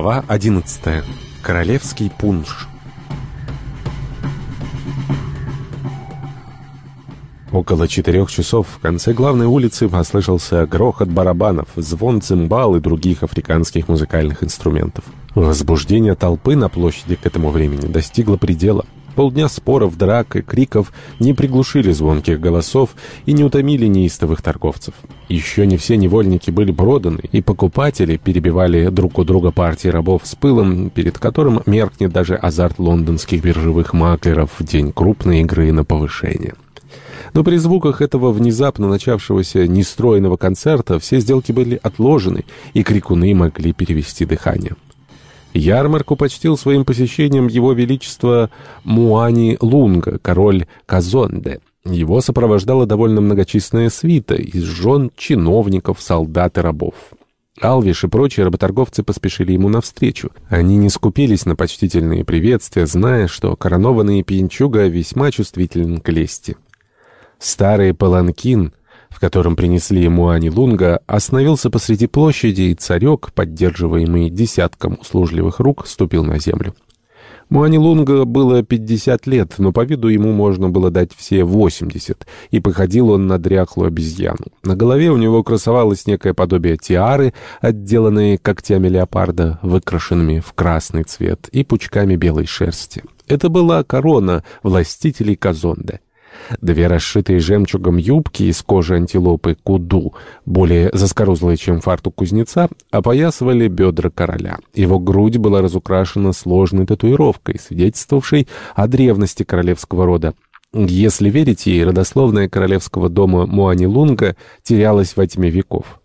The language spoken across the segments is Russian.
Глава 11. Королевский пунш. Около четырех часов в конце главной улицы послышался грохот барабанов, звон цимбал и других африканских музыкальных инструментов. Возбуждение толпы на площади к этому времени достигло предела. Полдня споров, драк и криков не приглушили звонких голосов и не утомили неистовых торговцев. Еще не все невольники были проданы, и покупатели перебивали друг у друга партии рабов с пылом, перед которым меркнет даже азарт лондонских биржевых маклеров в день крупной игры на повышение. Но при звуках этого внезапно начавшегося нестроенного концерта все сделки были отложены, и крикуны могли перевести дыхание. Ярмарку почтил своим посещением его величество Муани Лунга, король Казонде. Его сопровождала довольно многочисленная свита из жен чиновников, солдат и рабов. Алвиш и прочие работорговцы поспешили ему навстречу. Они не скупились на почтительные приветствия, зная, что коронованный пьянчуга весьма чувствителен к лести. Старый паланкин в котором принесли ему Ани Лунга, остановился посреди площади, и царек, поддерживаемый десятком услужливых рук, ступил на землю. Муани Лунга было 50 лет, но по виду ему можно было дать все 80, и походил он на дряхлую обезьяну. На голове у него красовалось некое подобие тиары, отделанные когтями леопарда, выкрашенными в красный цвет и пучками белой шерсти. Это была корона властителей Казонде. Две расшитые жемчугом юбки из кожи антилопы куду, более заскорузлые, чем фартук кузнеца, опоясывали бедра короля. Его грудь была разукрашена сложной татуировкой, свидетельствовавшей о древности королевского рода. Если верить ей, родословная королевского дома Муани-Лунга терялась во тьме веков.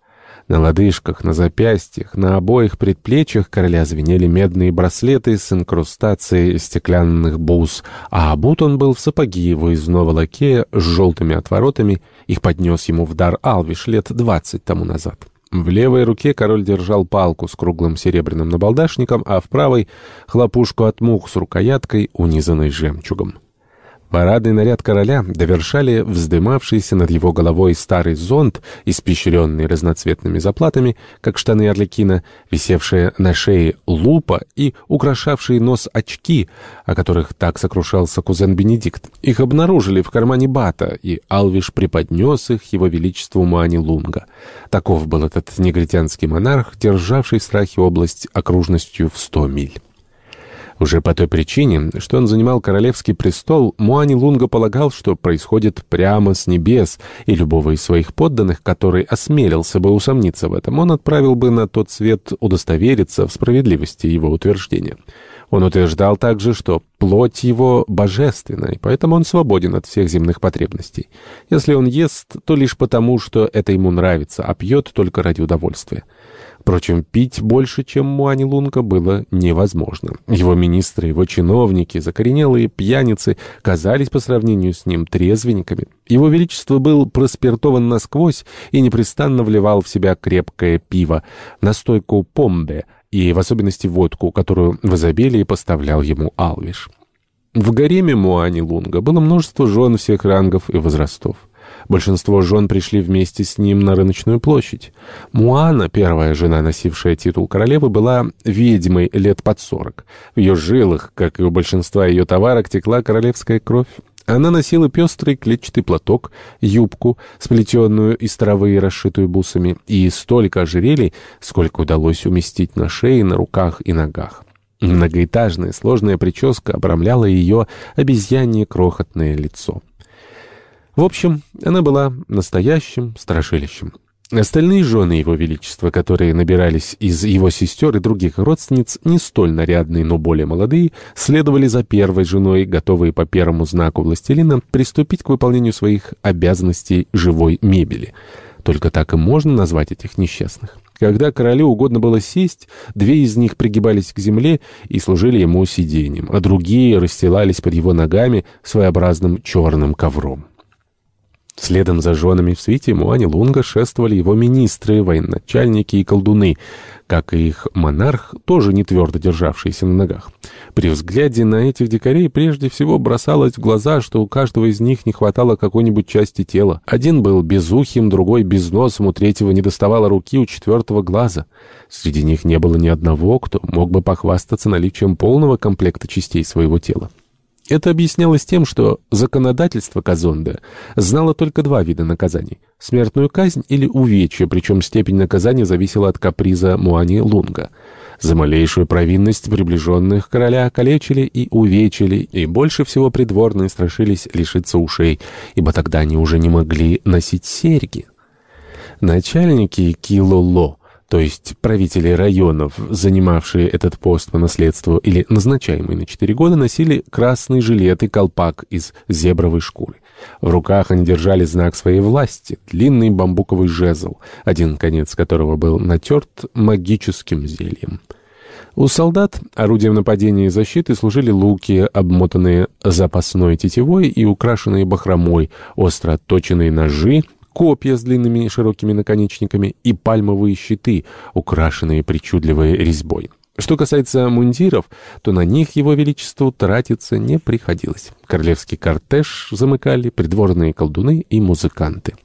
На лодыжках, на запястьях, на обоих предплечьях короля звенели медные браслеты с инкрустацией стеклянных бус, а обут он был в сапоги выездного лакея с желтыми отворотами, их поднес ему в дар Алвиш лет двадцать тому назад. В левой руке король держал палку с круглым серебряным набалдашником, а в правой — хлопушку от мух с рукояткой, унизанной жемчугом. Парадный наряд короля довершали вздымавшийся над его головой старый зонт, испещренный разноцветными заплатами, как штаны Орликина, висевшие на шее лупа и украшавшие нос очки, о которых так сокрушался кузен Бенедикт. Их обнаружили в кармане бата, и Алвиш преподнес их его величеству Мани Лунга. Таков был этот негритянский монарх, державший в страхе область окружностью в сто миль. Уже по той причине, что он занимал королевский престол, Муани Лунга полагал, что происходит прямо с небес, и любого из своих подданных, который осмелился бы усомниться в этом, он отправил бы на тот свет удостовериться в справедливости его утверждения. Он утверждал также, что плоть его божественна, и поэтому он свободен от всех земных потребностей. Если он ест, то лишь потому, что это ему нравится, а пьет только ради удовольствия. Впрочем, пить больше, чем Муани Лунга, было невозможно. Его министры, его чиновники, закоренелые пьяницы казались по сравнению с ним трезвенниками. Его Величество был проспиртован насквозь и непрестанно вливал в себя крепкое пиво, настойку помбе и в особенности водку, которую в изобилии поставлял ему Алвиш. В гареме Муани Лунга было множество жен всех рангов и возрастов. Большинство жен пришли вместе с ним на рыночную площадь. Муана, первая жена, носившая титул королевы, была ведьмой лет под сорок. В ее жилах, как и у большинства ее товарок, текла королевская кровь. Она носила пестрый клетчатый платок, юбку, сплетенную из травы и расшитую бусами, и столько ожерелий, сколько удалось уместить на шее, на руках и ногах. Многоэтажная сложная прическа обрамляла ее обезьянье крохотное лицо. В общем, она была настоящим страшилищем. Остальные жены Его Величества, которые набирались из его сестер и других родственниц, не столь нарядные, но более молодые, следовали за первой женой, готовые по первому знаку властелина приступить к выполнению своих обязанностей живой мебели. Только так и можно назвать этих несчастных. Когда королю угодно было сесть, две из них пригибались к земле и служили ему сиденьем, а другие расстилались под его ногами своеобразным черным ковром. Следом за женами в свете Муани Лунга шествовали его министры, военачальники и колдуны, как и их монарх, тоже не твердо державшиеся на ногах. При взгляде на этих дикарей прежде всего бросалось в глаза, что у каждого из них не хватало какой-нибудь части тела. Один был безухим, другой без носом, у третьего не доставало руки, у четвертого глаза. Среди них не было ни одного, кто мог бы похвастаться наличием полного комплекта частей своего тела. Это объяснялось тем, что законодательство Казонде знало только два вида наказаний — смертную казнь или увечье, причем степень наказания зависела от каприза Муани Лунга. За малейшую провинность приближенных короля калечили и увечили, и больше всего придворные страшились лишиться ушей, ибо тогда они уже не могли носить серьги. Начальники Килоло — то есть правители районов, занимавшие этот пост по наследству или назначаемые на 4 года, носили красный жилет и колпак из зебровой шкуры. В руках они держали знак своей власти — длинный бамбуковый жезл, один конец которого был натерт магическим зельем. У солдат орудием нападения и защиты служили луки, обмотанные запасной тетивой и украшенные бахромой, остро отточенные ножи, копья с длинными широкими наконечниками и пальмовые щиты, украшенные причудливой резьбой. Что касается мундиров, то на них его величеству тратиться не приходилось. Королевский кортеж замыкали придворные колдуны и музыканты.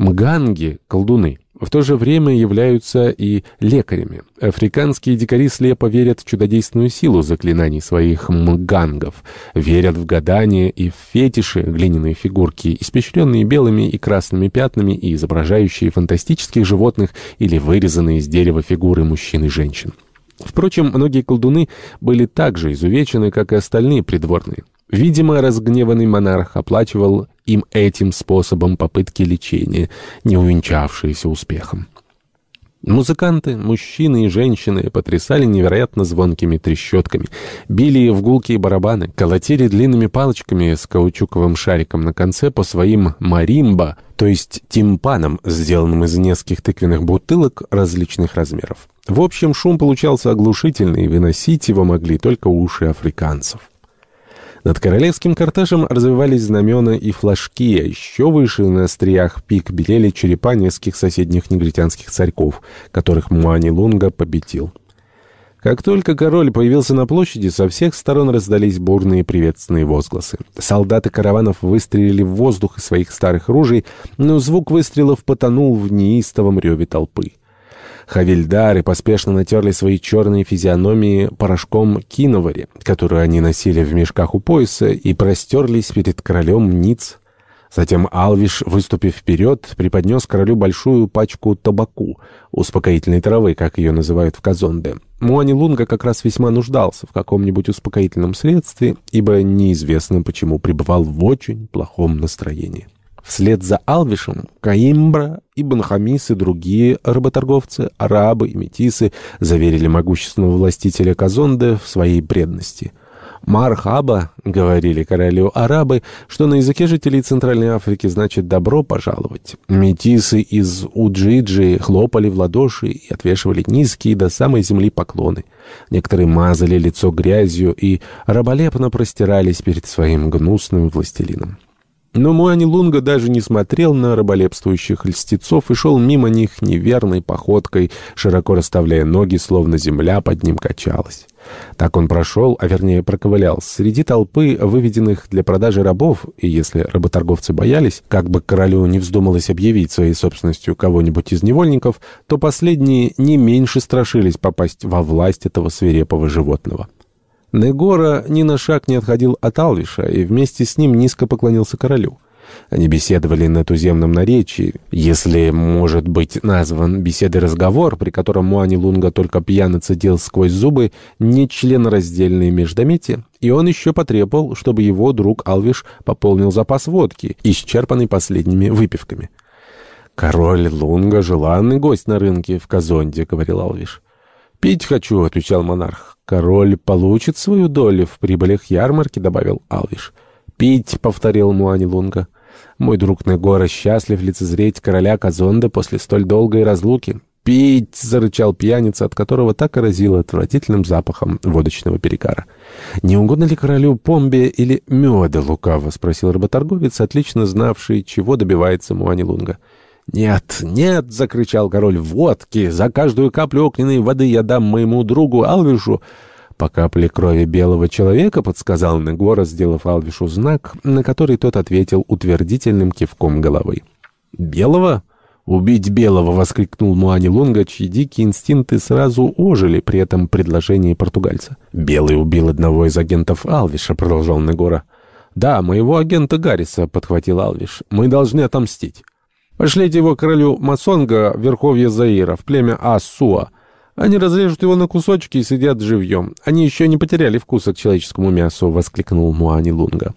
Мганги, колдуны, в то же время являются и лекарями. Африканские дикари слепо верят в чудодейственную силу заклинаний своих мгангов, верят в гадания и в фетиши, глиняные фигурки, испещренные белыми и красными пятнами и изображающие фантастических животных или вырезанные из дерева фигуры мужчин и женщин. Впрочем, многие колдуны были так же изувечены, как и остальные придворные. Видимо, разгневанный монарх оплачивал им этим способом попытки лечения, не увенчавшиеся успехом. Музыканты, мужчины и женщины потрясали невероятно звонкими трещотками, били в гулкие барабаны, колотили длинными палочками с каучуковым шариком на конце по своим маримба, то есть тимпанам, сделанным из нескольких тыквенных бутылок различных размеров. В общем, шум получался оглушительный, и выносить его могли только уши африканцев. Над королевским кортежем развивались знамена и флажки, а еще выше на остриях пик белели черепа нескольких соседних негритянских царьков, которых Муани Лунга победил. Как только король появился на площади, со всех сторон раздались бурные приветственные возгласы. Солдаты караванов выстрелили в воздух из своих старых ружей, но звук выстрелов потонул в неистовом реве толпы. Хавильдары поспешно натерли свои черные физиономии порошком киновари, которую они носили в мешках у пояса, и простерлись перед королем ниц. Затем Алвиш, выступив вперед, преподнес королю большую пачку табаку, успокоительной травы, как ее называют в Казонде. Муани Лунга как раз весьма нуждался в каком-нибудь успокоительном средстве, ибо неизвестно почему пребывал в очень плохом настроении. Вслед за Алвишем Каимбра, Ибн Хамис и другие работорговцы, арабы и метисы заверили могущественного властителя Казонде в своей преданности. «Мархаба», — говорили королю арабы, что на языке жителей Центральной Африки значит «добро пожаловать». Метисы из Уджиджи хлопали в ладоши и отвешивали низкие до самой земли поклоны. Некоторые мазали лицо грязью и раболепно простирались перед своим гнусным властелином. Но Муани Лунга даже не смотрел на раболепствующих льстецов и шел мимо них неверной походкой, широко расставляя ноги, словно земля под ним качалась. Так он прошел, а вернее проковылял, среди толпы выведенных для продажи рабов, и если работорговцы боялись, как бы королю не вздумалось объявить своей собственностью кого-нибудь из невольников, то последние не меньше страшились попасть во власть этого свирепого животного. Негора ни на шаг не отходил от Алвиша и вместе с ним низко поклонился королю. Они беседовали на туземном наречии, если может быть назван беседой разговор, при котором Муани Лунга только пьяно цедил сквозь зубы нечленораздельные междометия, и он еще потребовал, чтобы его друг Алвиш пополнил запас водки, исчерпанный последними выпивками. «Король Лунга — желанный гость на рынке в Казонде», — говорил Алвиш. «Пить хочу», — отвечал монарх. «Король получит свою долю в прибылях ярмарки», — добавил Алвиш. «Пить», — повторил Муани Лунга. «Мой друг Негора счастлив лицезреть короля Казонда после столь долгой разлуки». «Пить!» — зарычал пьяница, от которого так и разило отвратительным запахом водочного перекара. «Не угодно ли королю помбе или меда лукаво?» — спросил работорговец, отлично знавший, чего добивается Муани Лунга. «Нет, нет!» — закричал король. «Водки! За каждую каплю огненной воды я дам моему другу Алвишу!» «По капле крови белого человека», — подсказал Негора, сделав Алвишу знак, на который тот ответил утвердительным кивком головы. «Белого?» «Убить белого!» — воскликнул Муани Лунга, чьи дикие инстинкты сразу ожили при этом предложении португальца. «Белый убил одного из агентов Алвиша», — продолжал Негора. «Да, моего агента Гарриса», — подхватил Алвиш. «Мы должны отомстить». Пошлите его королю Масонга в верховье Заира, в племя Асуа. Они разрежут его на кусочки и сидят живьем. Они еще не потеряли вкуса к человеческому мясу», — воскликнул Муани Лунга.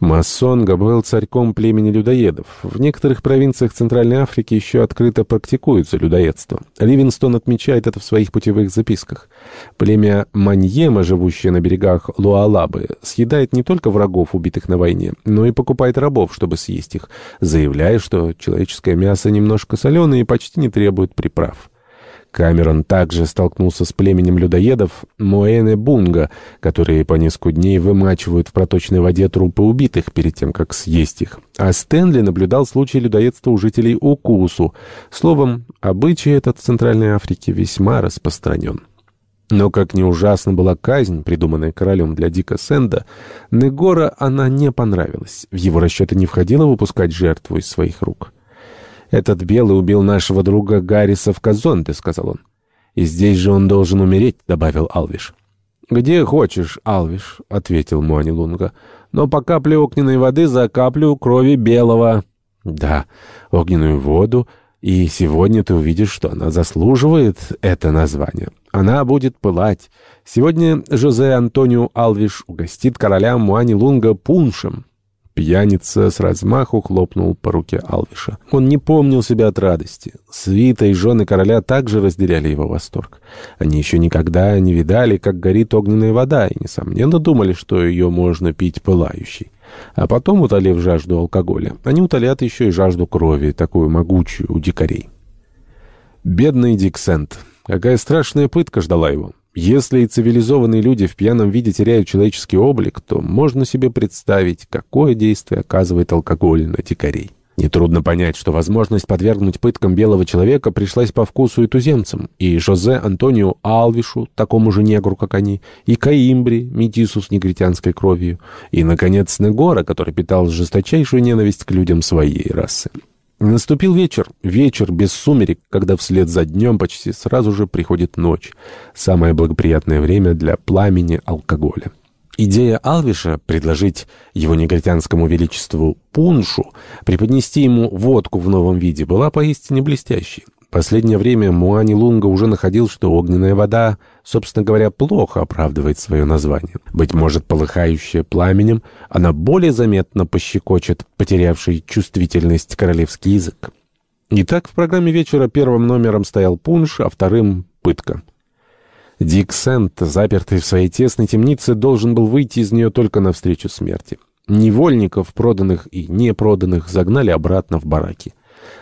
Масонга был царьком племени людоедов. В некоторых провинциях Центральной Африки еще открыто практикуется людоедство. Ливинстон отмечает это в своих путевых записках. Племя Маньема, живущее на берегах Луалабы, съедает не только врагов, убитых на войне, но и покупает рабов, чтобы съесть их, заявляя, что человеческое мясо немножко соленое и почти не требует приправ. Камерон также столкнулся с племенем людоедов Моэне Бунга, которые по несколько дней вымачивают в проточной воде трупы убитых перед тем, как съесть их. А Стэнли наблюдал случай людоедства у жителей Укусу. Словом, обычай этот в Центральной Африке весьма распространен. Но как ни ужасна была казнь, придуманная королем для Дика Сэнда, Негора она не понравилась. В его расчеты не входило выпускать жертву из своих рук. «Этот белый убил нашего друга Гарриса в Казонте», — сказал он. «И здесь же он должен умереть», — добавил Алвиш. «Где хочешь, Алвиш», — ответил Муани Лунга. «Но по капле огненной воды за каплю крови белого». «Да, огненную воду, и сегодня ты увидишь, что она заслуживает это название. Она будет пылать. Сегодня Жозе Антонио Алвиш угостит короля Муани Лунга пуншем». Пьяница с размаху хлопнул по руке Алвиша. Он не помнил себя от радости. Свита и жены короля также разделяли его восторг. Они еще никогда не видали, как горит огненная вода, и, несомненно, думали, что ее можно пить пылающей. А потом, утолив жажду алкоголя, они утолят еще и жажду крови, такую могучую у дикарей. Бедный Диксент. Какая страшная пытка ждала его. Если и цивилизованные люди в пьяном виде теряют человеческий облик, то можно себе представить, какое действие оказывает алкоголь на дикарей. Нетрудно понять, что возможность подвергнуть пыткам белого человека пришлась по вкусу и туземцам, и Жозе Антонио Алвишу, такому же негру, как они, и Каимбри, метису с негритянской кровью, и, наконец, Негора, который питал жесточайшую ненависть к людям своей расы. Наступил вечер, вечер без сумерек, когда вслед за днем почти сразу же приходит ночь. Самое благоприятное время для пламени алкоголя. Идея Алвиша предложить его негритянскому величеству пуншу, преподнести ему водку в новом виде, была поистине блестящей. Последнее время Муани Лунга уже находил, что огненная вода, собственно говоря, плохо оправдывает свое название. Быть может, полыхающая пламенем, она более заметно пощекочет потерявший чувствительность королевский язык. Итак, в программе вечера первым номером стоял пунш, а вторым — пытка. Дик Сент, запертый в своей тесной темнице, должен был выйти из нее только навстречу смерти. Невольников, проданных и непроданных, загнали обратно в бараки.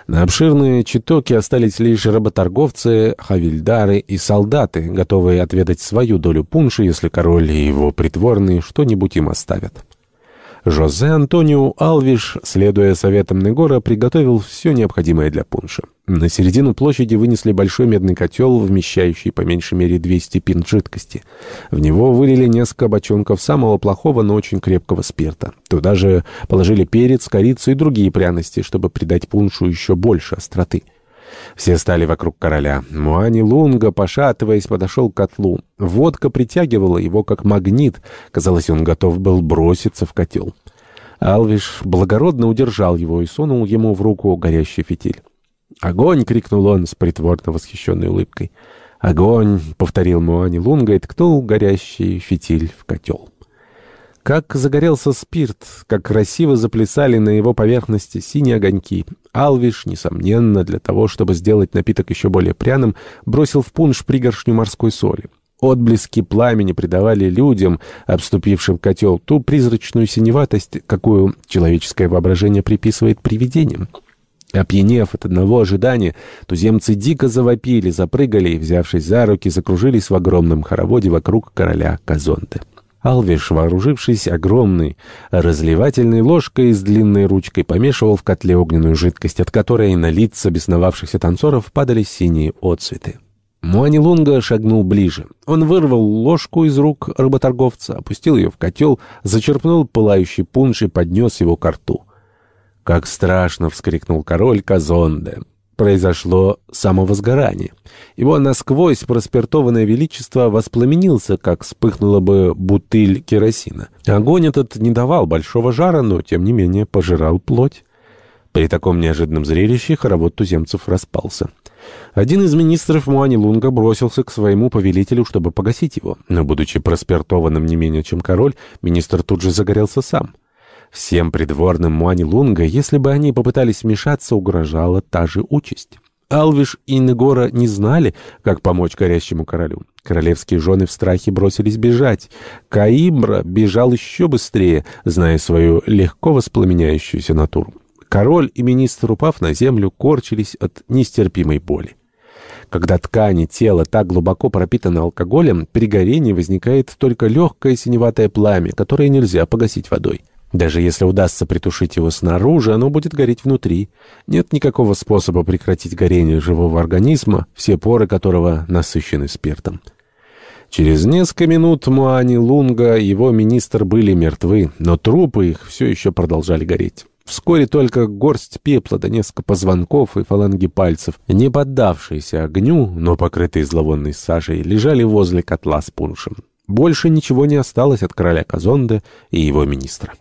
На обширные читоки остались лишь работорговцы, хавильдары и солдаты, готовые отведать свою долю пунши, если король и его притворные что-нибудь им оставят. Жозе Антонио Алвиш, следуя советам Негора, приготовил все необходимое для пунша. На середину площади вынесли большой медный котел, вмещающий по меньшей мере 200 пинт жидкости. В него вылили несколько бочонков самого плохого, но очень крепкого спирта. Туда же положили перец, корицу и другие пряности, чтобы придать пуншу еще больше остроты. Все стали вокруг короля. Муани Лунга, пошатываясь, подошел к котлу. Водка притягивала его, как магнит. Казалось, он готов был броситься в котел. Алвиш благородно удержал его и сунул ему в руку горящий фитиль. «Огонь!» — крикнул он с притворно восхищенной улыбкой. «Огонь!» — повторил Муани Лунга и ткнул горящий фитиль в котел. Как загорелся спирт, как красиво заплясали на его поверхности синие огоньки. Алвиш, несомненно, для того, чтобы сделать напиток еще более пряным, бросил в пунш пригоршню морской соли. Отблески пламени придавали людям, обступившим котел, ту призрачную синеватость, какую человеческое воображение приписывает привидениям. Опьянев от одного ожидания, туземцы дико завопили, запрыгали и, взявшись за руки, закружились в огромном хороводе вокруг короля Казонте. Алвиш, вооружившись огромной разливательной ложкой с длинной ручкой, помешивал в котле огненную жидкость, от которой на лица бесновавшихся танцоров падали синие отцветы. Муанилунга шагнул ближе. Он вырвал ложку из рук работорговца, опустил ее в котел, зачерпнул пылающий пунш и поднес его к рту. «Как страшно!» — вскрикнул король Казонде произошло самовозгорание. Его насквозь проспиртованное величество воспламенился, как вспыхнула бы бутыль керосина. Огонь этот не давал большого жара, но, тем не менее, пожирал плоть. При таком неожиданном зрелище хоровод туземцев распался. Один из министров Муани Лунга бросился к своему повелителю, чтобы погасить его. Но, будучи проспиртованным не менее, чем король, министр тут же загорелся сам. Всем придворным Муани Лунга, если бы они попытались вмешаться, угрожала та же участь. Алвиш и Негора не знали, как помочь горящему королю. Королевские жены в страхе бросились бежать. Каимбра бежал еще быстрее, зная свою легко воспламеняющуюся натуру. Король и министр, упав на землю, корчились от нестерпимой боли. Когда ткани тела так глубоко пропитаны алкоголем, при горении возникает только легкое синеватое пламя, которое нельзя погасить водой. Даже если удастся притушить его снаружи, оно будет гореть внутри. Нет никакого способа прекратить горение живого организма, все поры которого насыщены спиртом. Через несколько минут Муани Лунга и его министр были мертвы, но трупы их все еще продолжали гореть. Вскоре только горсть пепла да несколько позвонков и фаланги пальцев, не поддавшиеся огню, но покрытые зловонной сажей, лежали возле котла с пуншем. Больше ничего не осталось от короля Казонда и его министра.